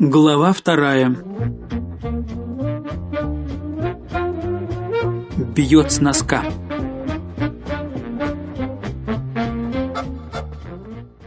Глава вторая. Бьет с носка.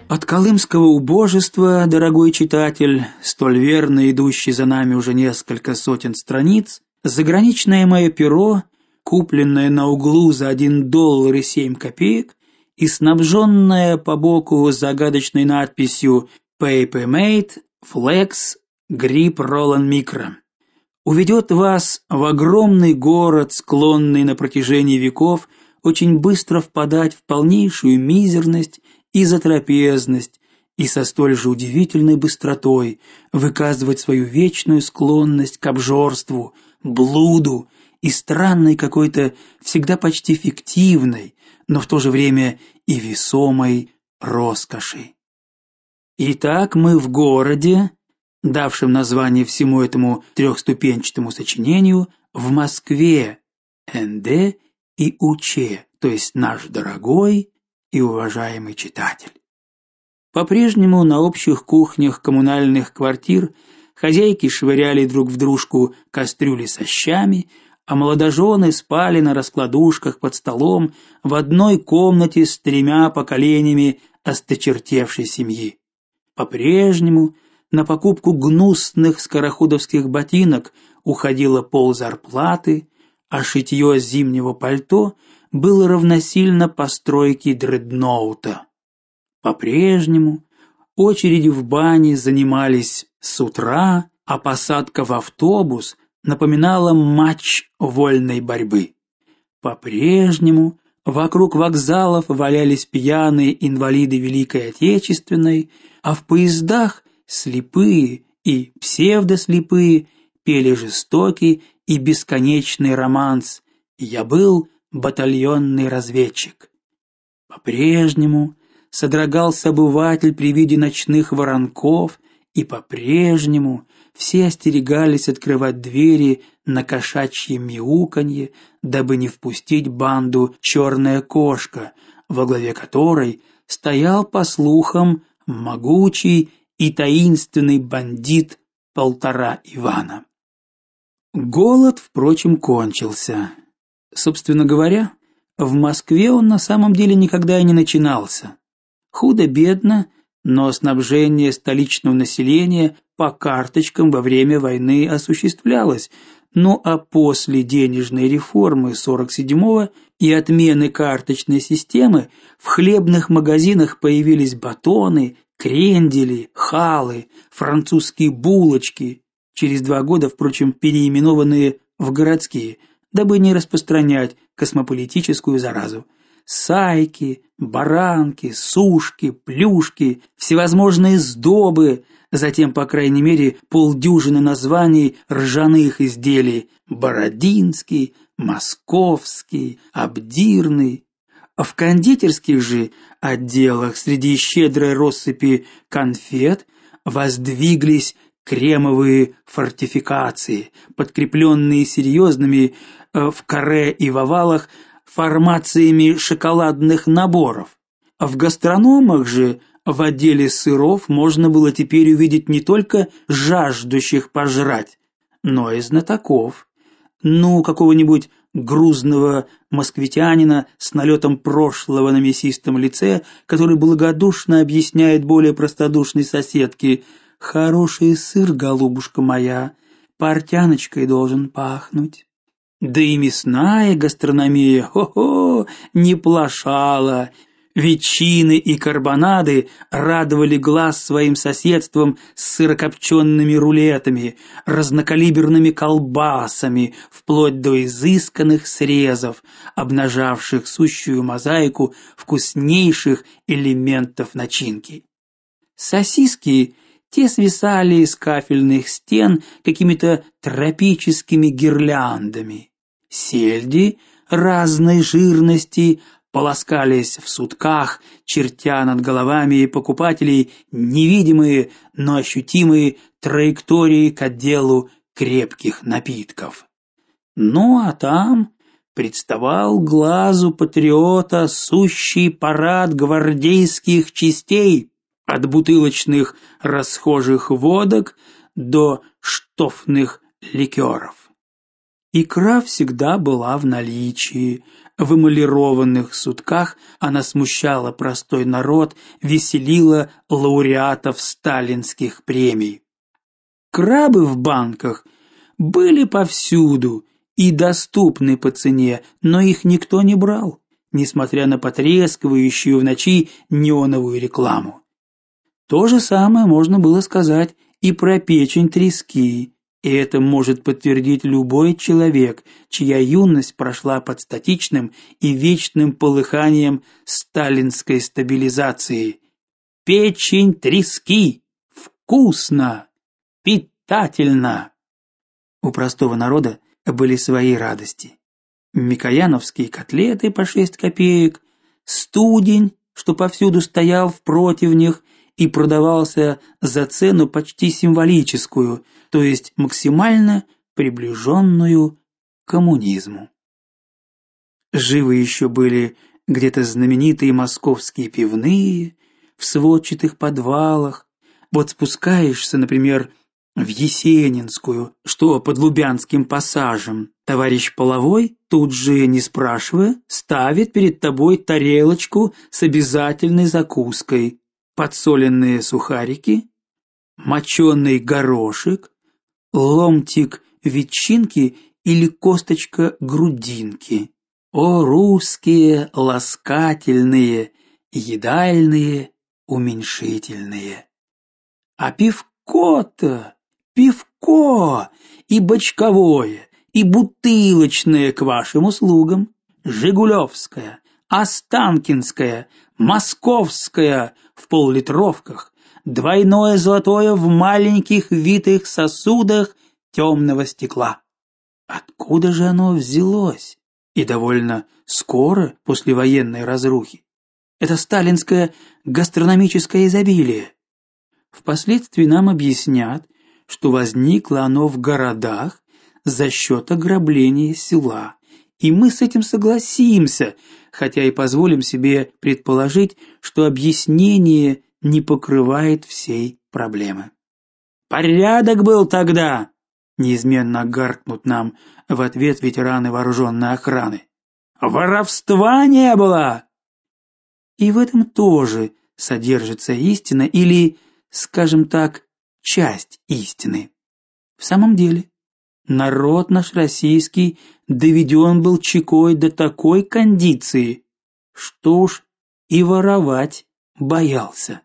От колымского убожества, дорогой читатель, столь верно идущий за нами уже несколько сотен страниц, заграничное мое перо, купленное на углу за один доллар и семь копеек и снабженное по боку загадочной надписью Paper Made Flex Грипп Ролан Микро уведет вас в огромный город, склонный на протяжении веков очень быстро впадать в полнейшую мизерность и затрапезность, и со столь же удивительной быстротой выказывать свою вечную склонность к обжорству, блуду и странной какой-то всегда почти фиктивной, но в то же время и весомой роскоши. Итак, мы в городе, давшим название всему этому трехступенчатому сочинению, в Москве, НД и УЧ, то есть наш дорогой и уважаемый читатель. По-прежнему на общих кухнях коммунальных квартир хозяйки швыряли друг в дружку кастрюли со щами, а молодожены спали на раскладушках под столом в одной комнате с тремя поколениями осточертевшей семьи. По-прежнему на покупку гнусных скороходовских ботинок уходило пол зарплаты, а шитье зимнего пальто было равносильно постройке дредноута. По-прежнему очереди в бане занимались с утра, а посадка в автобус напоминала матч вольной борьбы. По-прежнему вокруг вокзалов валялись пьяные инвалиды Великой Отечественной, а в поездах слепые и псевдослепые пели жестокий и бесконечный романс. Я был батальонный разведчик. По-прежнему содрогался обыватель при виде ночных воронков, и по-прежнему все остерегались открывать двери на кошачье мяуканье, дабы не впустить банду черная кошка, во главе которой стоял, по слухам, могучий и таинственный бандит полтора Ивана. Голод, впрочем, кончился. Собственно говоря, в Москве он на самом деле никогда и не начинался. Худо-бедно, но снабжение столичного населения по карточкам во время войны осуществлялось. Ну а после денежной реформы 47-го и отмены карточной системы в хлебных магазинах появились батоны, крендели, халы, французские булочки, через два года, впрочем, переименованные в городские, дабы не распространять космополитическую заразу. Сайки, баранки, сушки, плюшки, всевозможные сдобы, затем, по крайней мере, полдюжины названий ржаных изделий: бородинский, московский, обдирный, в кондитерских же отделах среди щедрой россыпи конфет воздвиглись кремовые фортификации, подкрепленные серьезными э, в каре и в овалах формациями шоколадных наборов. В гастрономах же в отделе сыров можно было теперь увидеть не только жаждущих пожрать, но и знатоков. Ну, какого-нибудь грузного москвитянина с налетом прошлого на мясистом лице, который благодушно объясняет более простодушной соседке: "Хороший сыр, голубушка моя, портяночкой должен пахнуть". Да и мясная гастрономия, хо-хо, не плашала. Ветчины и карбонады радовали глаз своим соседством с сырокопчеными рулетами, разнокалиберными колбасами, вплоть до изысканных срезов, обнажавших сущую мозаику вкуснейших элементов начинки. Сосиски те свисали с кафельных стен какими-то тропическими гирляндами. Сельди разной жирности полоскались в сутках, чертя над головами покупателей невидимые, но ощутимые траектории к отделу крепких напитков. Ну а там представал глазу патриота сущий парад гвардейских частей, от бутылочных расхожих водок до штофных ликеров. Икра всегда была в наличии. В эмалированных сутках она смущала простой народ, веселила лауреатов сталинских премий. Крабы в банках были повсюду и доступны по цене, но их никто не брал, несмотря на потрескивающую в ночи неоновую рекламу. То же самое можно было сказать и про печень трески, и это может подтвердить любой человек, чья юность прошла под статичным и вечным полыханием сталинской стабилизации. Печень трески вкусно, питательно. У простого народа были свои радости. Микояновские котлеты по шесть копеек, студень, что повсюду стоял в противнях и продавался за цену почти символическую, то есть максимально приближенную к коммунизму. Живы еще были где-то знаменитые московские пивные в сводчатых подвалах. Вот спускаешься, например, в Есенинскую, что под Лубянским пассажем. Товарищ половой, тут же не спрашивая, ставит перед тобой тарелочку с обязательной закуской: подсоленные сухарики, моченый горошек, ломтик ветчинки или косточка грудинки. О русские ласкательные, едальные, уменьшительные. А пивко-то пивко и бочковое, и бутылочное к вашим услугам, Жигулевское, Останкинское, Московское в поллитровках, двойное золотое в маленьких витых сосудах темного стекла. Откуда же оно взялось? И довольно скоро после военной разрухи. Это сталинское гастрономическое изобилие. Впоследствии нам объяснят, что возникло оно в городах за счет ограбления села. И мы с этим согласимся, хотя и позволим себе предположить, что объяснение не покрывает всей проблемы. Порядок был тогда, неизменно гаркнут нам в ответ ветераны вооруженной охраны. Воровства не было. И в этом тоже содержится истина или, скажем так, часть истины. В самом деле, народ наш российский доведен был чекой до такой кондиции, что уж и воровать боялся.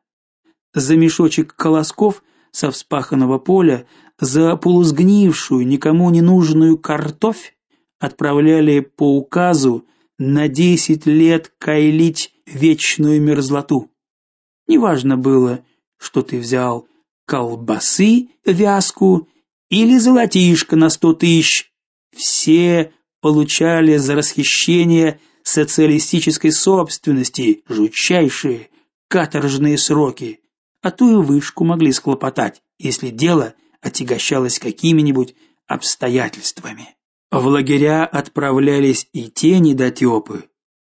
За мешочек колосков со вспаханного поля, за полусгнившую, никому не нужную картофь отправляли по указу на десять лет кайлить вечную мерзлоту. Неважно было, что ты взял колбасы вязку или золотишко на сто тысяч. Все получали за расхищение социалистической собственности жутчайшие каторжные сроки, а ту и вышку могли склопотать, если дело отягощалось какими-нибудь обстоятельствами. В лагеря отправлялись и те недотепы,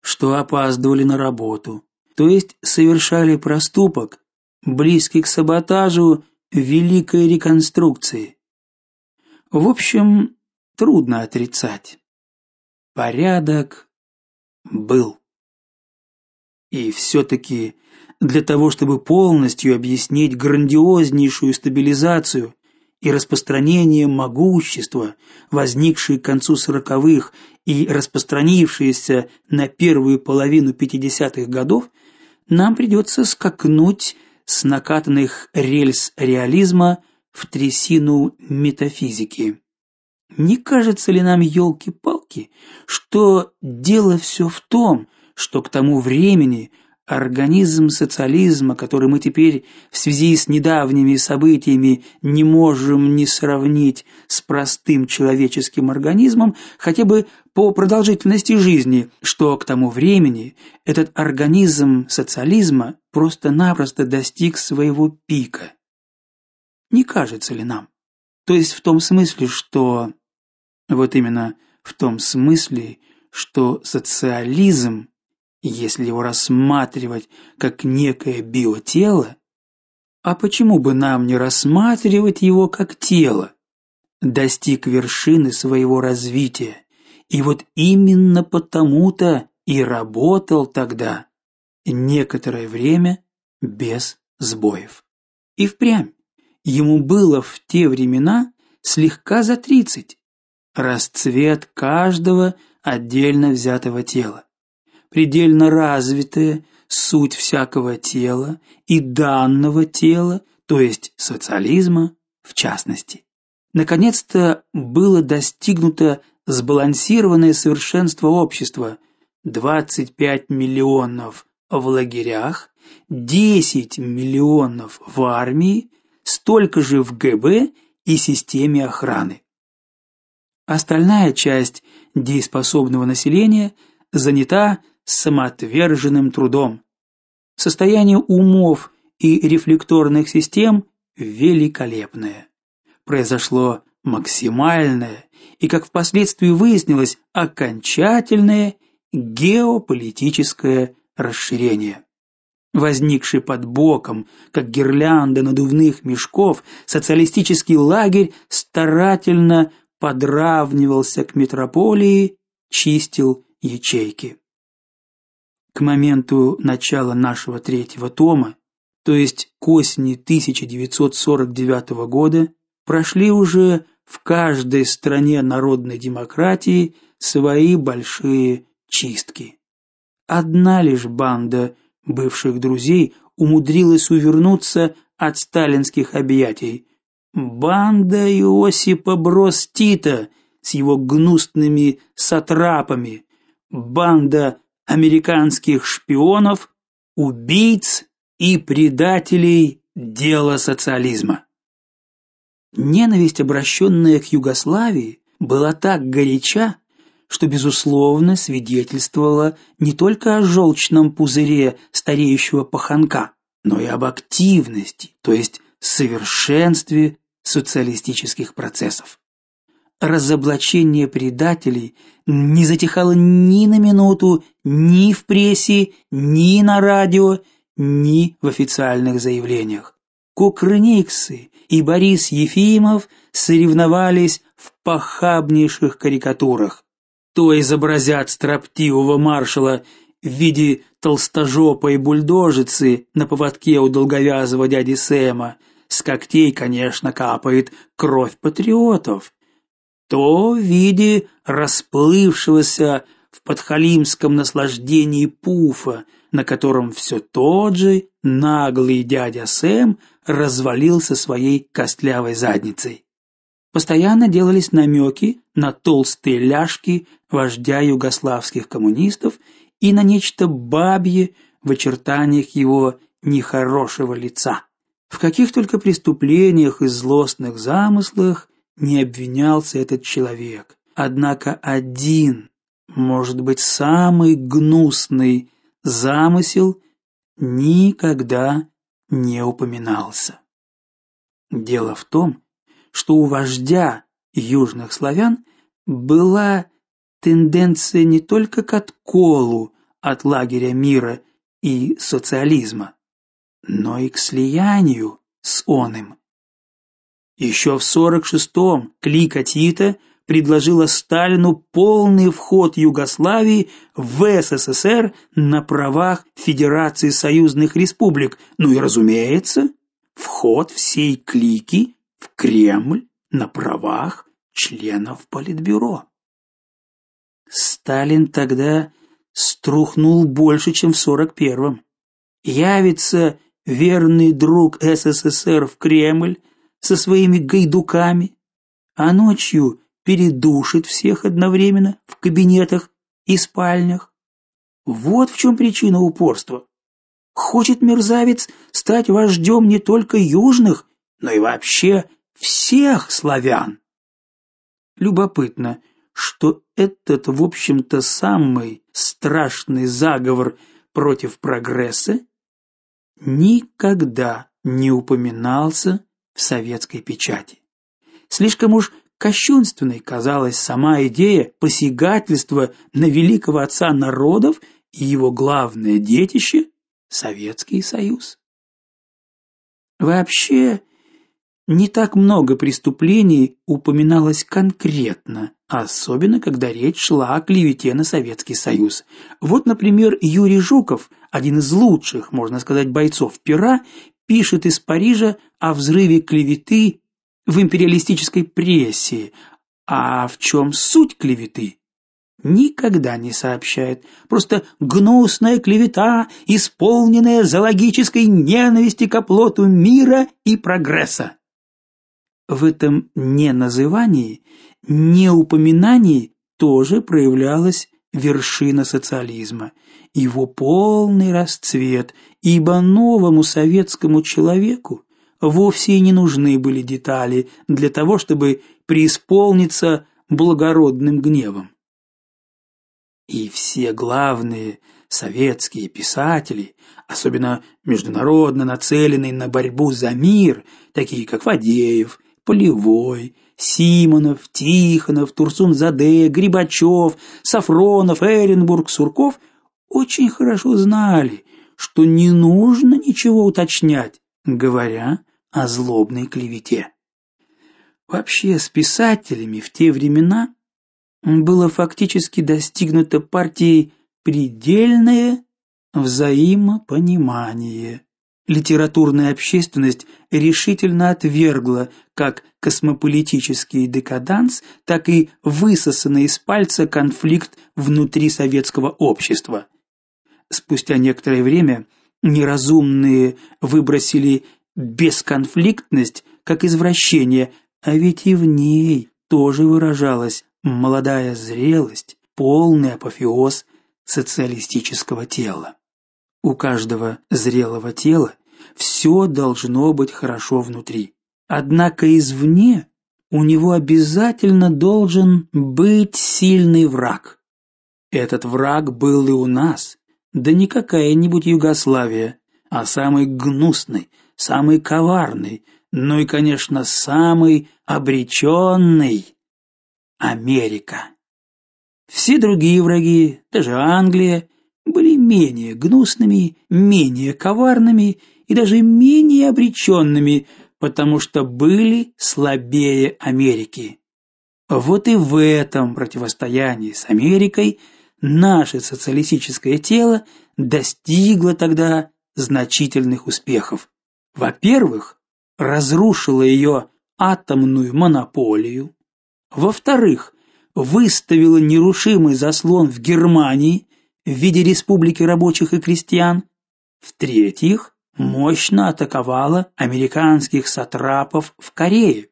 что опаздывали на работу, то есть совершали проступок, близкий к саботажу великой реконструкции. В общем, трудно отрицать. Порядок был. И все таки для того, чтобы полностью объяснить грандиознейшую стабилизацию и распространение могущества, возникшее к концу сороковых и распространившееся на первую половину пятидесятых годов, нам придется скакнуть с накатанных рельс реализма в трясину метафизики. Не кажется ли нам елки-палки, что дело все в том, что к тому времени организм социализма, который мы теперь в связи с недавними событиями не можем не сравнить с простым человеческим организмом, хотя бы по продолжительности жизни, что к тому времени этот организм социализма просто-напросто достиг своего пика. Не кажется ли нам? То есть в том смысле, что вот именно в том смысле, что социализм если его рассматривать как некое биотело, А почему бы нам не рассматривать его как тело? Достиг вершины своего развития, и вот именно потому-то и работал тогда некоторое время без сбоев. И впрямь ему было в те времена слегка за тридцать. Расцвет каждого отдельно взятого тела. Предельно развитая суть всякого тела и данного тела, то есть социализма в частности. Наконец-то было достигнуто сбалансированное совершенство общества. 25 миллионов в лагерях, 10 миллионов в армии, столько же в ГБ и системе охраны. Остальная часть дееспособного населения занята самоотверженным трудом. Состояние умов и рефлекторных систем великолепное. Произошло максимальное и, как впоследствии выяснилось, окончательное геополитическое расширение. Возникший под боком, как гирлянда надувных мешков, социалистический лагерь старательно подравнивался к метрополии, чистил ячейки. К моменту начала нашего третьего тома, то есть к осени 1949 года, прошли уже в каждой стране народной демократии свои большие чистки. Одна лишь банда бывших друзей умудрилась увернуться от сталинских объятий. Банда Иосипа Брос с его гнусными сатрапами, банда американских шпионов, убийц и предателей дела социализма. Ненависть, обращенная к Югославии, была так горяча, что безусловно свидетельствовала не только о желчном пузыре стареющего паханка, но и об активности, то есть совершенстве социалистических процессов. Разоблачение предателей не затихало ни на минуту ни в прессе, ни на радио, ни в официальных заявлениях. Кукрыниксы и Борис Ефимов соревновались в похабнейших карикатурах. То изобразят строптивого маршала в виде толстожопой бульдожицы на поводке у долговязого дяди Сэма. С когтей, конечно, капает кровь патриотов. То в виде расплывшегося в подхалимском наслаждении пуфа, на котором все тот же наглый дядя Сэм развалился своей костлявой задницей. Постоянно делались намеки на толстые ляжки вождя югославских коммунистов и на нечто бабье в очертаниях его нехорошего лица. В каких только преступлениях и злостных замыслах не обвинялся этот человек. Однако один, может быть, самый гнусный замысел никогда не упоминался. Дело в том, что у вождя южных славян была тенденция не только к отколу от лагеря мира и социализма, но и к слиянию с оным. Еще в 46-м клика Тита предложила Сталину полный вход Югославии в СССР на правах Федерации союзных республик, ну и, разумеется, вход всей клики в Кремль на правах членов Политбюро. Сталин тогда струхнул больше, чем в 41-м. Явится верный друг СССР в Кремль со своими гайдуками, а ночью передушит всех одновременно в кабинетах и спальнях. Вот в чем причина упорства. Хочет мерзавец стать вождем не только южных, но и вообще всех славян. Любопытно, что этот, в общем-то, самый страшный заговор против прогресса никогда не упоминался в советской печати. Слишком уж кощунственной казалась сама идея посягательства на великого отца народов и его главное детище Советский Союз. Вообще, не так много преступлений упоминалось конкретно, особенно когда речь шла о клевете на Советский Союз. Вот, например, Юрий Жуков, один из лучших, можно сказать, бойцов пера, пишет из Парижа о взрыве клеветы в империалистической прессе. А в чем суть клеветы? никогда не сообщает. Просто гнусная клевета, исполненная зоологической ненависти к оплоту мира и прогресса. В этом неназывании, неупоминании тоже проявлялась вершина социализма, его полный расцвет, ибо новому советскому человеку вовсе и не нужны были детали для того, чтобы преисполниться благородным гневом. И все главные советские писатели, особенно международно нацеленные на борьбу за мир, такие как Фадеев, Полевой, Симонов, Тихонов, Турсунзаде, Грибачев, Сафронов, Эренбург, Сурков очень хорошо знали, что не нужно ничего уточнять, говоря о злобной клевете. Вообще с писателями в те времена было фактически достигнуто партией предельное взаимопонимание. Литературная общественность решительно отвергла как космополитический декаданс, так и высосанный из пальца конфликт внутри советского общества. Спустя некоторое время неразумные выбросили бесконфликтность как извращение, а ведь и в ней тоже выражалась молодая зрелость, полный апофеоз социалистического тела. У каждого зрелого тела все должно быть хорошо внутри. Однако извне у него обязательно должен быть сильный враг. Этот враг был и у нас, да не какая-нибудь Югославия, а самый гнусный, самый коварный, ну и, конечно, самый обреченный Америка. Все другие враги, даже Англия, были менее гнусными, менее коварными и даже менее обреченными, потому что были слабее Америки. Вот и в этом противостоянии с Америкой наше социалистическое тело достигло тогда значительных успехов. Во-первых, разрушило ее атомную монополию, во-вторых, выставила нерушимый заслон в Германии в виде республики рабочих и крестьян. В-третьих, мощно атаковала американских сатрапов в Корее.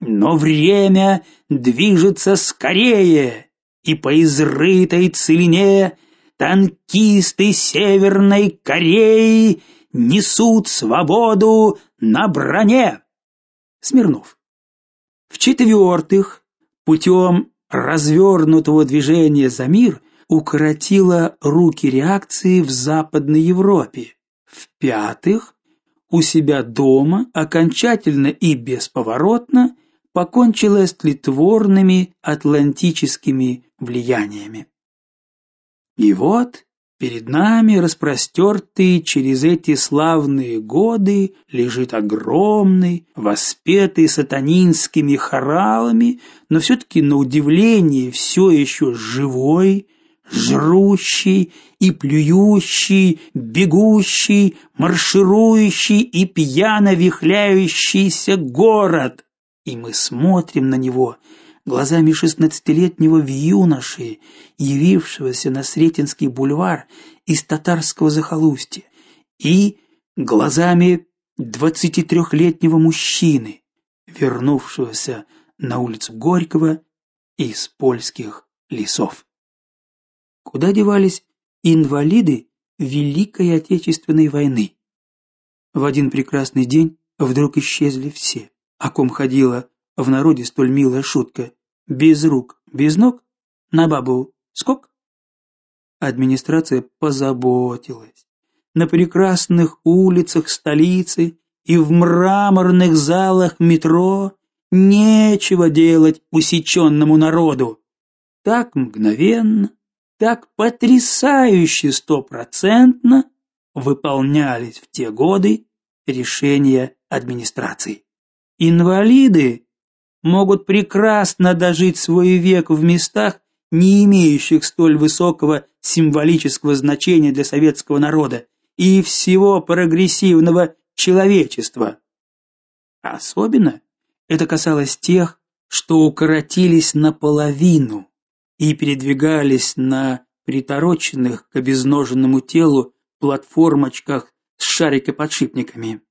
Но время движется скорее, и по изрытой целине танкисты Северной Кореи несут свободу на броне. Смирнов в-четвертых, путем развернутого движения за мир укоротила руки реакции в Западной Европе. В-пятых, у себя дома окончательно и бесповоротно покончила с тлетворными атлантическими влияниями. И вот Перед нами, распростертый через эти славные годы, лежит огромный, воспетый сатанинскими хоралами, но все-таки на удивление все еще живой, жрущий и плюющий, бегущий, марширующий и пьяно вихляющийся город. И мы смотрим на него — глазами шестнадцатилетнего юноши, явившегося на Сретенский бульвар из татарского захолустья, и глазами двадцатитрехлетнего мужчины, вернувшегося на улицу Горького из польских лесов. Куда девались инвалиды Великой Отечественной войны? В один прекрасный день вдруг исчезли все, о ком ходила в народе столь милая шутка. Без рук, без ног, на бабу скок. Администрация позаботилась. На прекрасных улицах столицы и в мраморных залах метро нечего делать усеченному народу. Так мгновенно, так потрясающе стопроцентно выполнялись в те годы решения администрации. Инвалиды могут прекрасно дожить свой век в местах, не имеющих столь высокого символического значения для советского народа и всего прогрессивного человечества. Особенно это касалось тех, что укоротились наполовину и передвигались на притороченных к обезноженному телу платформочках с шарикоподшипниками.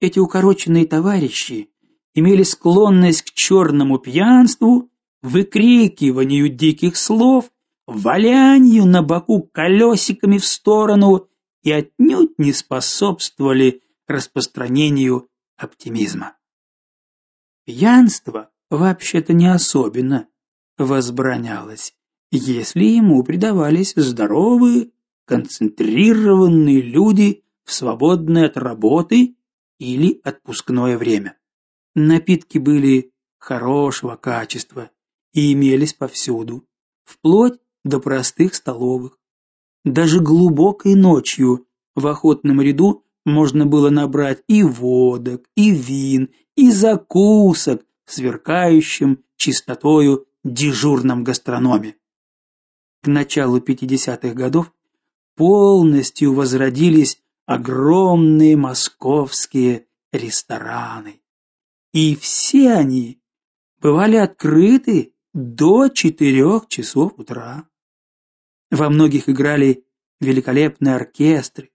Эти укороченные товарищи имели склонность к черному пьянству, выкрикиванию диких слов, валянию на боку колесиками в сторону и отнюдь не способствовали распространению оптимизма. Пьянство вообще-то не особенно возбранялось, если ему предавались здоровые, концентрированные люди в свободное от работы или отпускное время. Напитки были хорошего качества и имелись повсюду, вплоть до простых столовых. Даже глубокой ночью в охотном ряду можно было набрать и водок, и вин, и закусок в сверкающем чистотою дежурном гастрономе. К началу 50-х годов полностью возродились огромные московские рестораны. И все они бывали открыты до четырех часов утра. Во многих играли великолепные оркестры.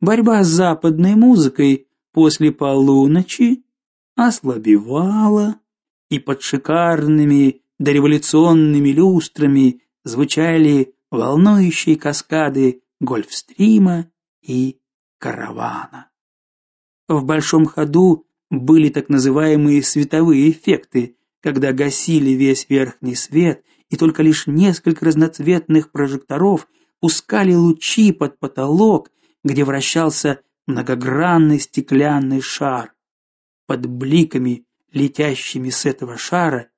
Борьба с западной музыкой после полуночи ослабевала, и под шикарными дореволюционными люстрами звучали волнующие каскады Гольфстрима и Каравана. В большом ходу были так называемые световые эффекты, когда гасили весь верхний свет, и только лишь несколько разноцветных прожекторов пускали лучи под потолок, где вращался многогранный стеклянный шар. Под бликами, летящими с этого шара,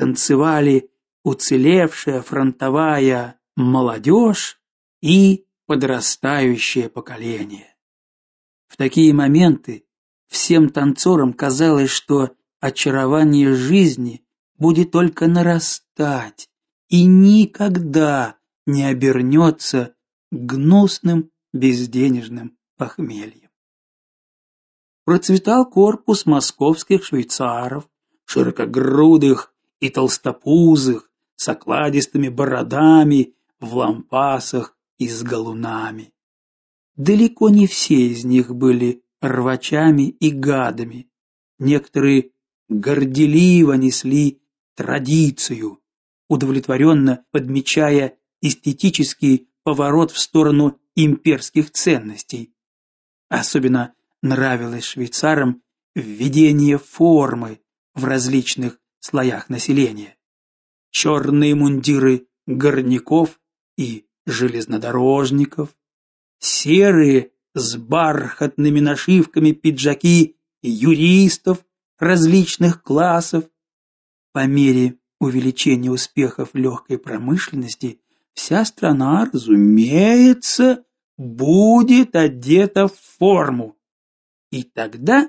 танцевали уцелевшая фронтовая молодежь и подрастающее поколение. В такие моменты всем танцорам казалось, что очарование жизни будет только нарастать и никогда не обернется гнусным безденежным похмельем. Процветал корпус московских швейцаров, широкогрудых и толстопузых, с окладистыми бородами, в лампасах и с галунами. Далеко не все из них были рвачами и гадами. Некоторые горделиво несли традицию, удовлетворенно подмечая эстетический поворот в сторону имперских ценностей. Особенно нравилось швейцарам введение формы в различных слоях населения. Черные мундиры горняков и железнодорожников, серые с бархатными нашивками пиджаки юристов различных классов. По мере увеличения успехов легкой промышленности вся страна, разумеется, будет одета в форму. И тогда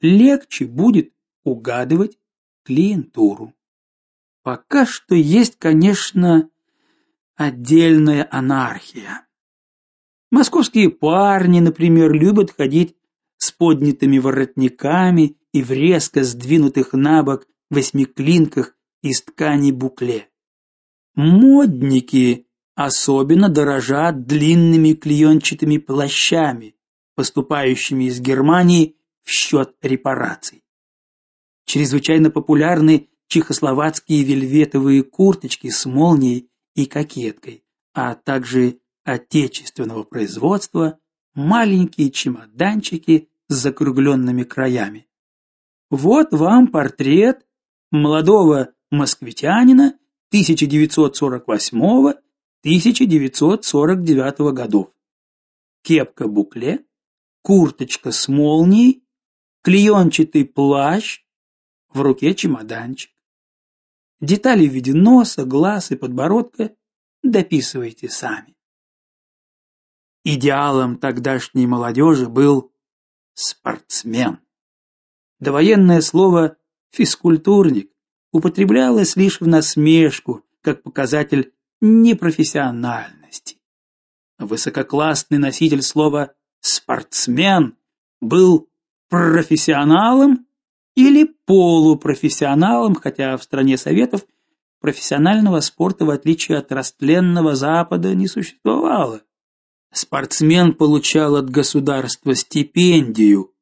легче будет угадывать клиентуру. Пока что есть, конечно, отдельная анархия. Московские парни, например, любят ходить с поднятыми воротниками и в резко сдвинутых набок восьмиклинках из ткани букле. Модники особенно дорожат длинными клеенчатыми плащами, поступающими из Германии в счет репараций. Чрезвычайно популярны чехословацкие вельветовые курточки с молнией и кокеткой, а также отечественного производства маленькие чемоданчики с закругленными краями. Вот вам портрет молодого москвитянина 1948-1949 годов. Кепка-букле, курточка с молнией, клеенчатый плащ, в руке чемоданчик. Детали в виде носа, глаз и подбородка дописывайте сами. Идеалом тогдашней молодежи был спортсмен. Довоенное слово физкультурник употреблялось лишь в насмешку, как показатель непрофессиональности. Высококлассный носитель слова спортсмен был профессионалом или полупрофессионалом, хотя в стране советов профессионального спорта в отличие от растленного запада не существовало. Спортсмен получал от государства стипендию,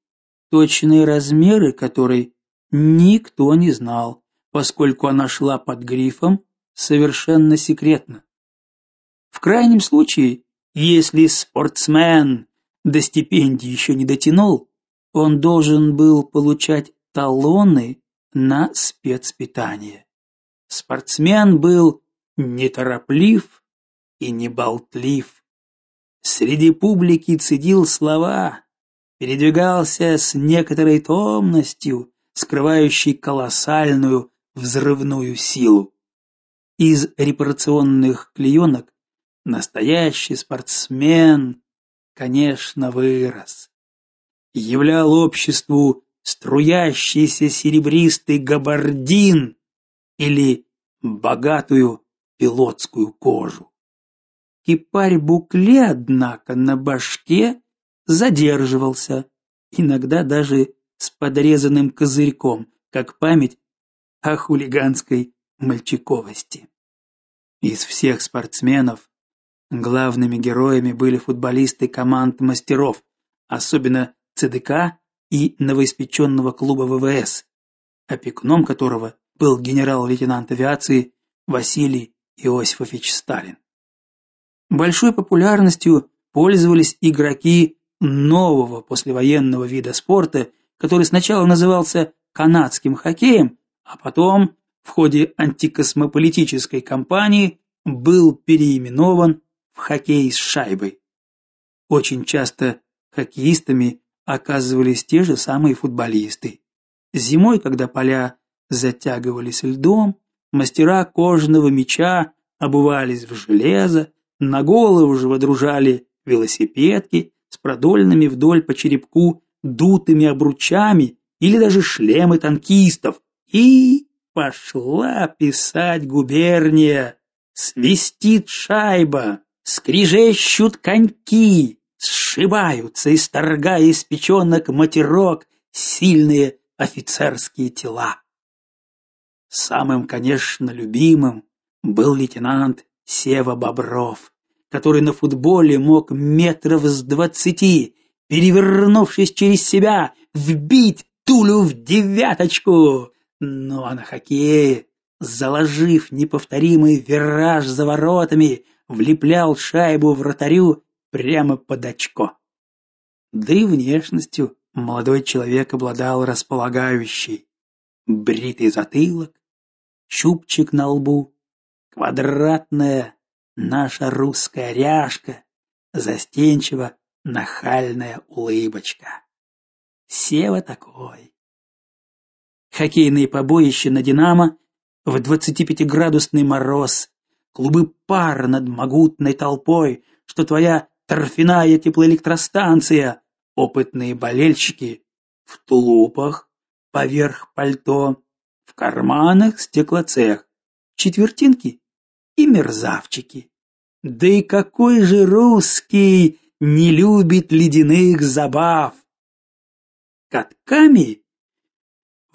точные размеры которой никто не знал, поскольку она шла под грифом совершенно секретно. В крайнем случае, если спортсмен до стипендии еще не дотянул, он должен был получать талоны на спецпитание. Спортсмен был нетороплив и не болтлив. Среди публики цедил слова, передвигался с некоторой томностью, скрывающей колоссальную взрывную силу. Из репарационных клеенок настоящий спортсмен, конечно, вырос. Являл обществу струящийся серебристый габардин или богатую пилотскую кожу. Кипарь букле, однако, на башке задерживался, иногда даже с подрезанным козырьком, как память о хулиганской мальчиковости. Из всех спортсменов главными героями были футболисты команд мастеров, особенно ЦДК и новоиспеченного клуба ВВС, опекуном которого был генерал-лейтенант авиации Василий Иосифович Сталин. Большой популярностью пользовались игроки нового послевоенного вида спорта, который сначала назывался канадским хоккеем, а потом в ходе антикосмополитической кампании был переименован в хоккей с шайбой. Очень часто хоккеистами оказывались те же самые футболисты. Зимой, когда поля затягивались льдом, мастера кожаного мяча обувались в железо, на голову же водружали велосипедки с продольными вдоль по черепку дутыми обручами или даже шлемы танкистов. И пошла писать губерния. Свистит шайба, скрижещут коньки, сшибаются, исторгая из печенок матерок сильные офицерские тела. Самым, конечно, любимым был лейтенант Сева Бобров, который на футболе мог метров с двадцати, перевернувшись через себя, вбить тулю в девяточку. Ну а на хоккее, заложив неповторимый вираж за воротами, влеплял шайбу вратарю прямо под очко. Да и внешностью молодой человек обладал располагающей. Бритый затылок, чубчик на лбу, квадратная наша русская ряжка, застенчиво нахальная улыбочка. Сева такой. Хоккейные побоища на Динамо в 25-градусный мороз, клубы пара над могутной толпой, что твоя торфяная теплоэлектростанция, опытные болельщики в тулупах поверх пальто, в карманах стеклоцех, четвертинки и мерзавчики. Да и какой же русский не любит ледяных забав? Катками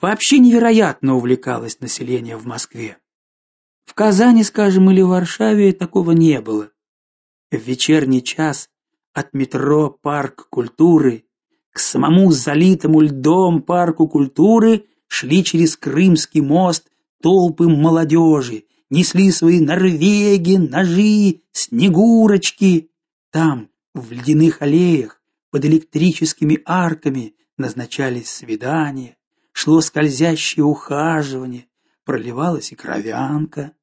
вообще невероятно увлекалось население в Москве. В Казани, скажем, или в Варшаве такого не было. В вечерний час от метро Парк культуры к самому залитому льдом парку культуры шли через Крымский мост толпы молодежи, несли свои норвеги, ножи, снегурочки. Там, в ледяных аллеях, под электрическими арками назначались свидания, шло скользящее ухаживание, проливалась и кровянка.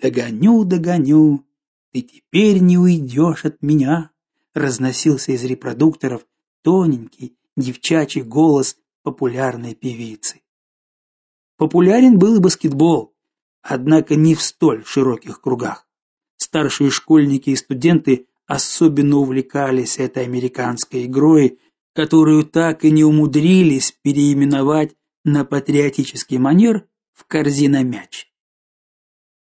Догоню, догоню, ты теперь не уйдешь от меня, разносился из репродукторов тоненький девчачий голос популярной певицы. Популярен был и баскетбол, однако не в столь широких кругах. Старшие школьники и студенты особенно увлекались этой американской игрой, которую так и не умудрились переименовать на патриотический манер в корзиномяч.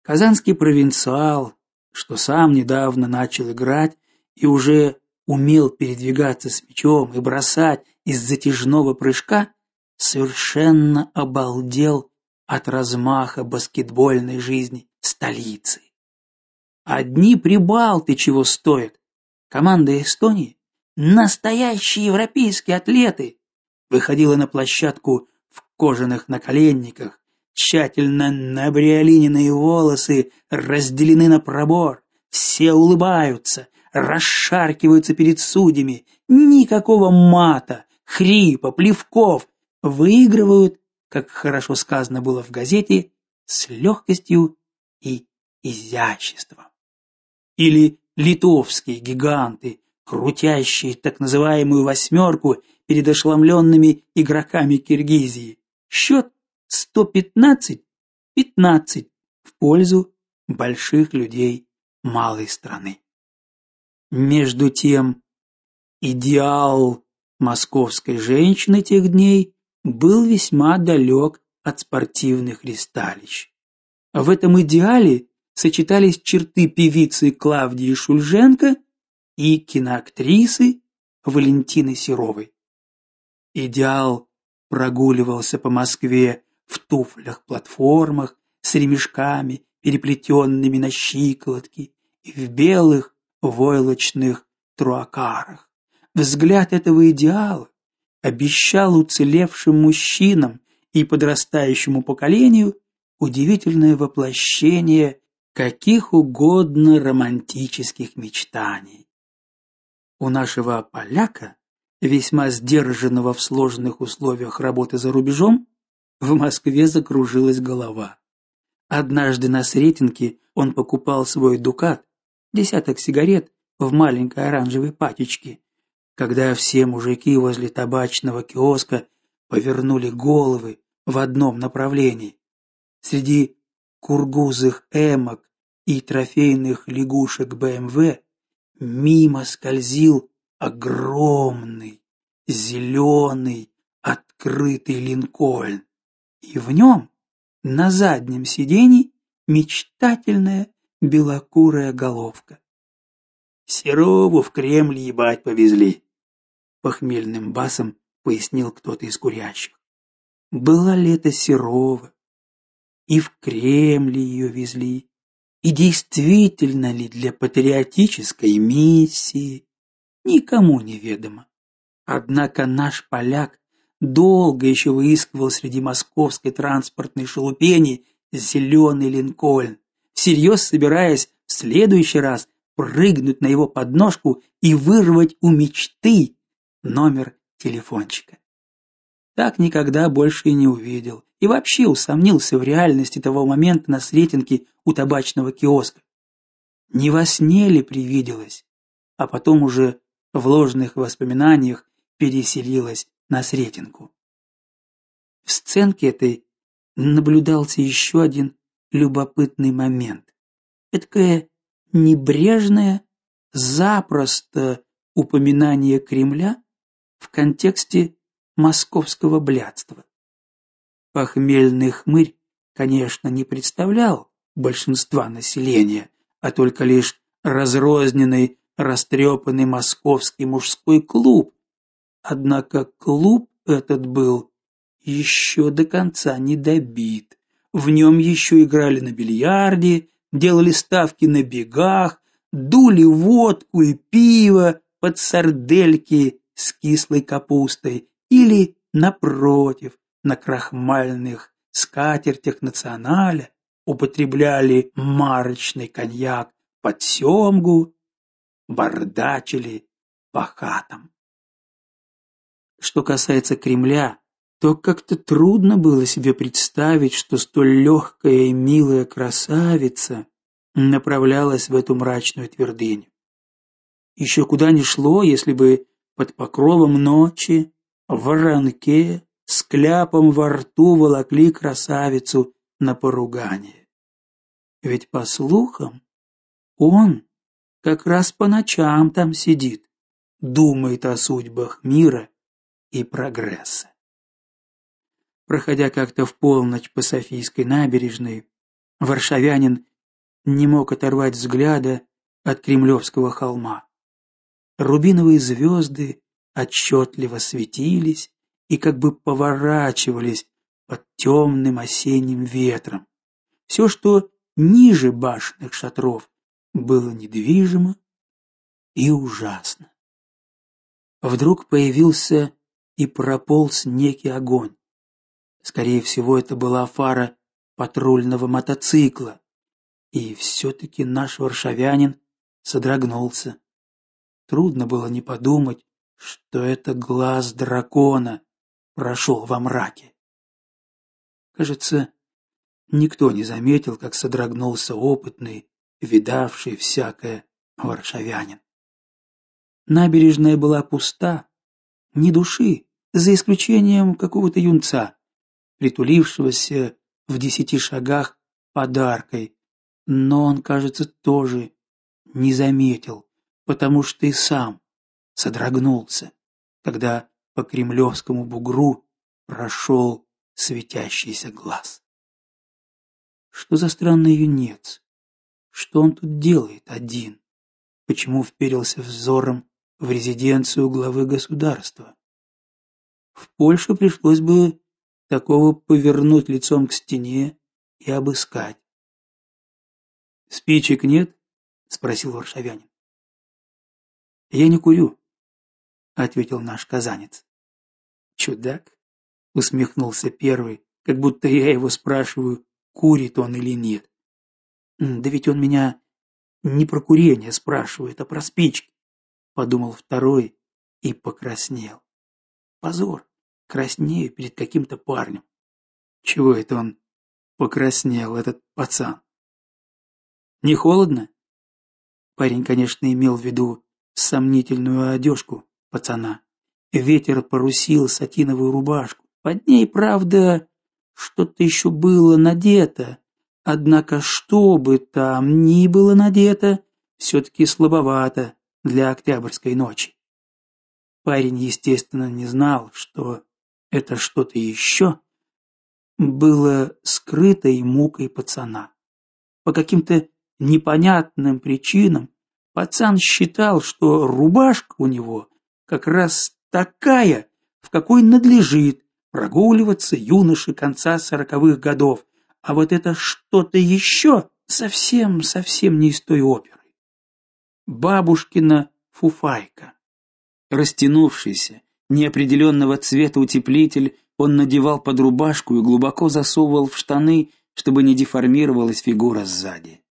Казанский провинциал, что сам недавно начал играть и уже умел передвигаться с мячом и бросать из затяжного прыжка, совершенно обалдел от размаха баскетбольной жизни столицы. Одни прибалты чего стоят. Команда Эстонии, настоящие европейские атлеты, выходила на площадку в кожаных наколенниках, тщательно набриолиненные волосы разделены на пробор, все улыбаются, расшаркиваются перед судьями, никакого мата, хрипа, плевков, выигрывают, как хорошо сказано было в газете, с легкостью и изяществом. Или литовские гиганты, крутящие так называемую восьмерку перед ошеломленными игроками Киргизии. Счет 115-15 в пользу больших людей малой страны. Между тем, идеал московской женщины тех дней был весьма далек от спортивных ристалищ. В этом идеале сочетались черты певицы Клавдии Шульженко и киноактрисы Валентины Серовой. Идеал прогуливался по Москве в туфлях-платформах с ремешками, переплетенными на щиколотки, и в белых войлочных труакарах. Взгляд этого идеала обещал уцелевшим мужчинам и подрастающему поколению удивительное воплощение каких угодно романтических мечтаний. У нашего поляка, весьма сдержанного в сложных условиях работы за рубежом, в Москве закружилась голова. Однажды на Сретенке он покупал свой дукат, десяток сигарет в маленькой оранжевой пачечке, когда все мужики возле табачного киоска повернули головы в одном направлении. Среди кургузых эмок и трофейных лягушек БМВ мимо скользил огромный зеленый открытый Линкольн и в нем на заднем сиденье мечтательная белокурая головка. Серову в Кремль ебать повезли, похмельным басом пояснил кто-то из курящих. Была ли это Серова? И в Кремль ее везли. И действительно ли для патриотической миссии? Никому не ведомо. Однако наш поляк долго еще выискивал среди московской транспортной шелупени зеленый Линкольн, всерьез собираясь в следующий раз прыгнуть на его подножку и вырвать у мечты номер телефончика. Так никогда больше и не увидел, и вообще усомнился в реальности того момента на Сретенке у табачного киоска. Не во сне ли привиделось, а потом уже в ложных воспоминаниях переселилась на Сретенку. В сценке этой наблюдался еще один любопытный момент. Эдакое небрежное, запросто упоминание Кремля в контексте московского блядства. Похмельный хмырь, конечно, не представлял большинства населения, а только лишь разрозненный, растрепанный московский мужской клуб, Однако клуб этот был еще до конца не добит. В нем еще играли на бильярде, делали ставки на бегах, дули водку и пиво под сардельки с кислой капустой или напротив, на крахмальных скатертях националя употребляли марочный коньяк под семгу, бардачили по хатам. Что касается Кремля, то как-то трудно было себе представить, что столь легкая и милая красавица направлялась в эту мрачную твердыню. Еще куда ни шло, если бы под покровом ночи в воронке с кляпом во рту волокли красавицу на поругание. Ведь по слухам он как раз по ночам там сидит, думает о судьбах мира и прогресса. Проходя как-то в полночь по Софийской набережной, варшавянин не мог оторвать взгляда от Кремлевского холма. Рубиновые звезды отчетливо светились и как бы поворачивались под темным осенним ветром. Все, что ниже башенных шатров, было недвижимо и ужасно. Вдруг появился и прополз некий огонь. Скорее всего, это была фара патрульного мотоцикла. И все таки наш варшавянин содрогнулся. Трудно было не подумать, что это глаз дракона прошел во мраке. Кажется, никто не заметил, как содрогнулся опытный, видавший всякое варшавянин. Набережная была пуста, ни души, за исключением какого-то юнца, притулившегося в десяти шагах подаркой, но он, кажется, тоже не заметил, потому что и сам содрогнулся, когда по кремлевскому бугру прошел светящийся глаз. Что за странный юнец? Что он тут делает один? Почему вперился взором в резиденцию главы государства? В Польше пришлось бы такого повернуть лицом к стене и обыскать. Спичек нет? спросил варшавянин. Я не курю, ответил наш казанец. Чудак, усмехнулся первый, как будто я его спрашиваю, курит он или нет. Да ведь он меня не про курение спрашивает, а про спички, подумал второй и покраснел. Позор краснею перед каким-то парнем. Чего это он покраснел, этот пацан? Не холодно? Парень, конечно, имел в виду сомнительную одежку пацана. Ветер порусил сатиновую рубашку. Под ней, правда, что-то еще было надето. Однако, что бы там ни было надето, все таки слабовато для октябрьской ночи. Парень, естественно, не знал, что это что-то еще было скрытой мукой пацана. По каким-то непонятным причинам пацан считал, что рубашка у него как раз такая, в какой надлежит прогуливаться юноше конца сороковых годов, а вот это что-то еще совсем-совсем не из той оперы. Бабушкина фуфайка, растянувшийся, неопределенного цвета утеплитель он надевал под рубашку и глубоко засовывал в штаны, чтобы не деформировалась фигура сзади.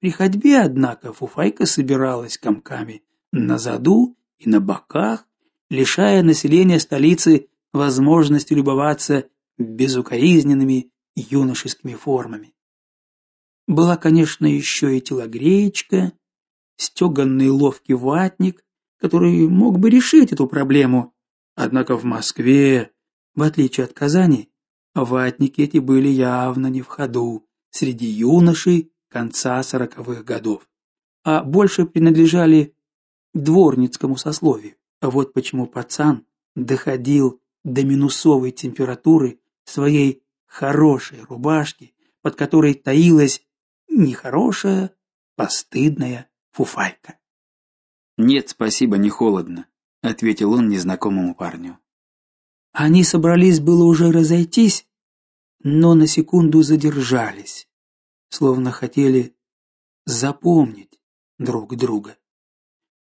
При ходьбе, однако, фуфайка собиралась комками на заду и на боках, лишая населения столицы возможности любоваться безукоризненными юношескими формами. Была, конечно, еще и телогреечка, стеганный ловкий ватник, который мог бы решить эту проблему, Однако в Москве, в отличие от Казани, ватники эти были явно не в ходу среди юношей конца сороковых годов, а больше принадлежали дворницкому сословию. Вот почему пацан доходил до минусовой температуры своей хорошей рубашки, под которой таилась нехорошая, постыдная фуфайка. Нет, спасибо, не холодно ответил он незнакомому парню. Они собрались было уже разойтись, но на секунду задержались, словно хотели запомнить друг друга.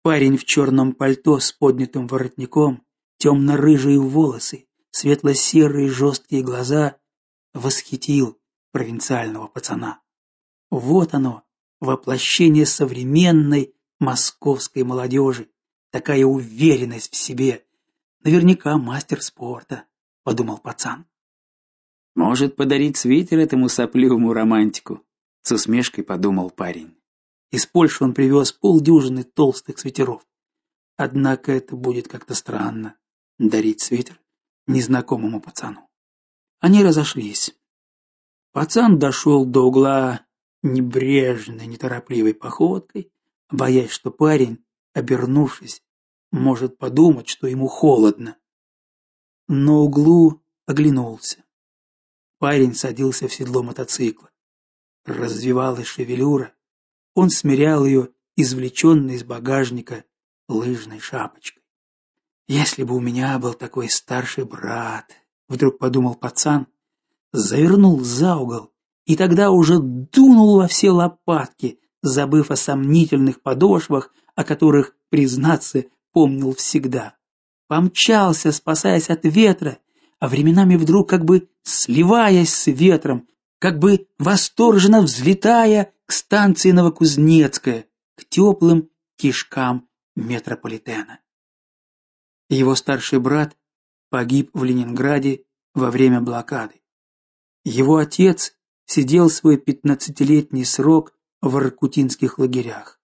Парень в черном пальто с поднятым воротником, темно рыжие волосы, светло-серые жесткие глаза восхитил провинциального пацана. Вот оно, воплощение современной московской молодежи, такая уверенность в себе. Наверняка мастер спорта, подумал пацан. Может подарить свитер этому сопливому романтику, с усмешкой подумал парень. Из Польши он привез полдюжины толстых свитеров. Однако это будет как-то странно дарить свитер незнакомому пацану. Они разошлись. Пацан дошел до угла небрежной, неторопливой походкой, боясь, что парень обернувшись, может подумать, что ему холодно. на углу оглянулся. Парень садился в седло мотоцикла. Развивалась шевелюра. Он смирял ее извлеченной из багажника лыжной шапочкой. Если бы у меня был такой старший брат, вдруг подумал пацан, завернул за угол и тогда уже дунул во все лопатки, забыв о сомнительных подошвах, о которых, признаться, помнил всегда. Помчался, спасаясь от ветра, а временами вдруг как бы сливаясь с ветром, как бы восторженно взлетая к станции Новокузнецкая, к теплым кишкам метрополитена. Его старший брат погиб в Ленинграде во время блокады. Его отец сидел свой пятнадцатилетний срок в иркутинских лагерях.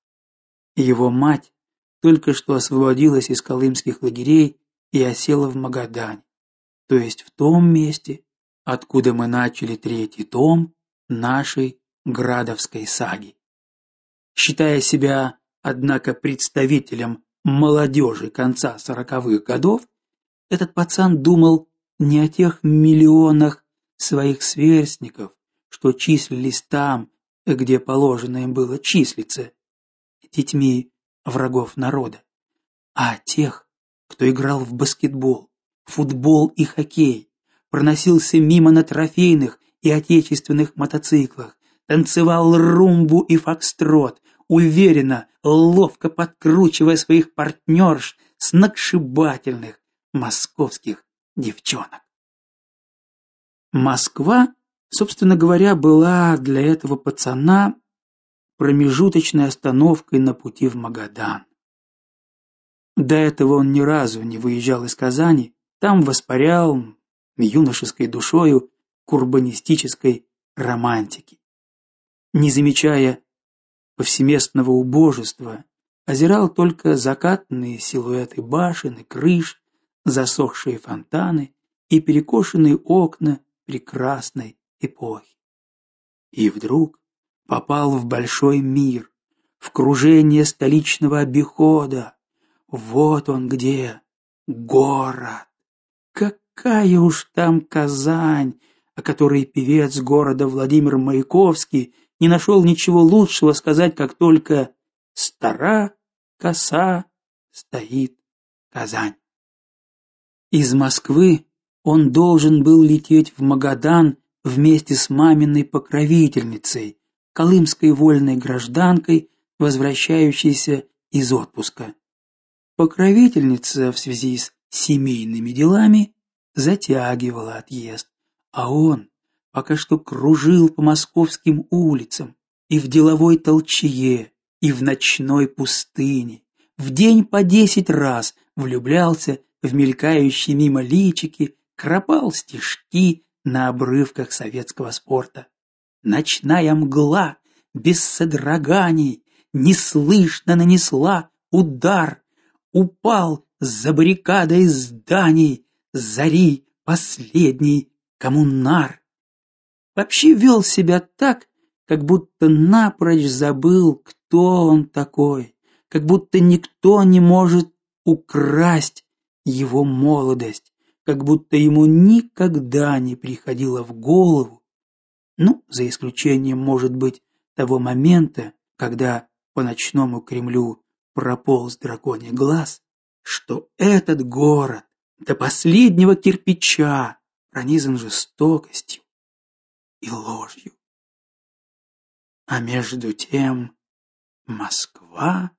Его мать только что освободилась из колымских лагерей и осела в Магадане, то есть в том месте, откуда мы начали третий том нашей Градовской саги. Считая себя, однако, представителем молодежи конца сороковых годов, этот пацан думал не о тех миллионах своих сверстников, что числились там, где положено им было числиться, детьми врагов народа, а тех, кто играл в баскетбол, футбол и хоккей, проносился мимо на трофейных и отечественных мотоциклах, танцевал румбу и фокстрот, уверенно, ловко подкручивая своих партнерш с накшибательных московских девчонок. Москва, собственно говоря, была для этого пацана промежуточной остановкой на пути в Магадан. До этого он ни разу не выезжал из Казани, там воспарял юношеской душою к урбанистической романтике. Не замечая повсеместного убожества, озирал только закатные силуэты башен и крыш, засохшие фонтаны и перекошенные окна прекрасной эпохи. И вдруг попал в большой мир, в кружение столичного обихода. Вот он где, город. Какая уж там Казань, о которой певец города Владимир Маяковский не нашел ничего лучшего сказать, как только «стара коса стоит Казань». Из Москвы он должен был лететь в Магадан вместе с маминой покровительницей, колымской вольной гражданкой, возвращающейся из отпуска. Покровительница в связи с семейными делами затягивала отъезд, а он пока что кружил по московским улицам и в деловой толчее, и в ночной пустыне. В день по десять раз влюблялся в мелькающие мимо личики, кропал стишки на обрывках советского спорта. Ночная мгла без содроганий неслышно нанесла удар, упал за баррикадой зданий зари последний коммунар. Вообще вел себя так, как будто напрочь забыл, кто он такой, как будто никто не может украсть его молодость, как будто ему никогда не приходило в голову, ну, за исключением, может быть, того момента, когда по ночному Кремлю прополз драконий глаз, что этот город до последнего кирпича пронизан жестокостью и ложью. А между тем Москва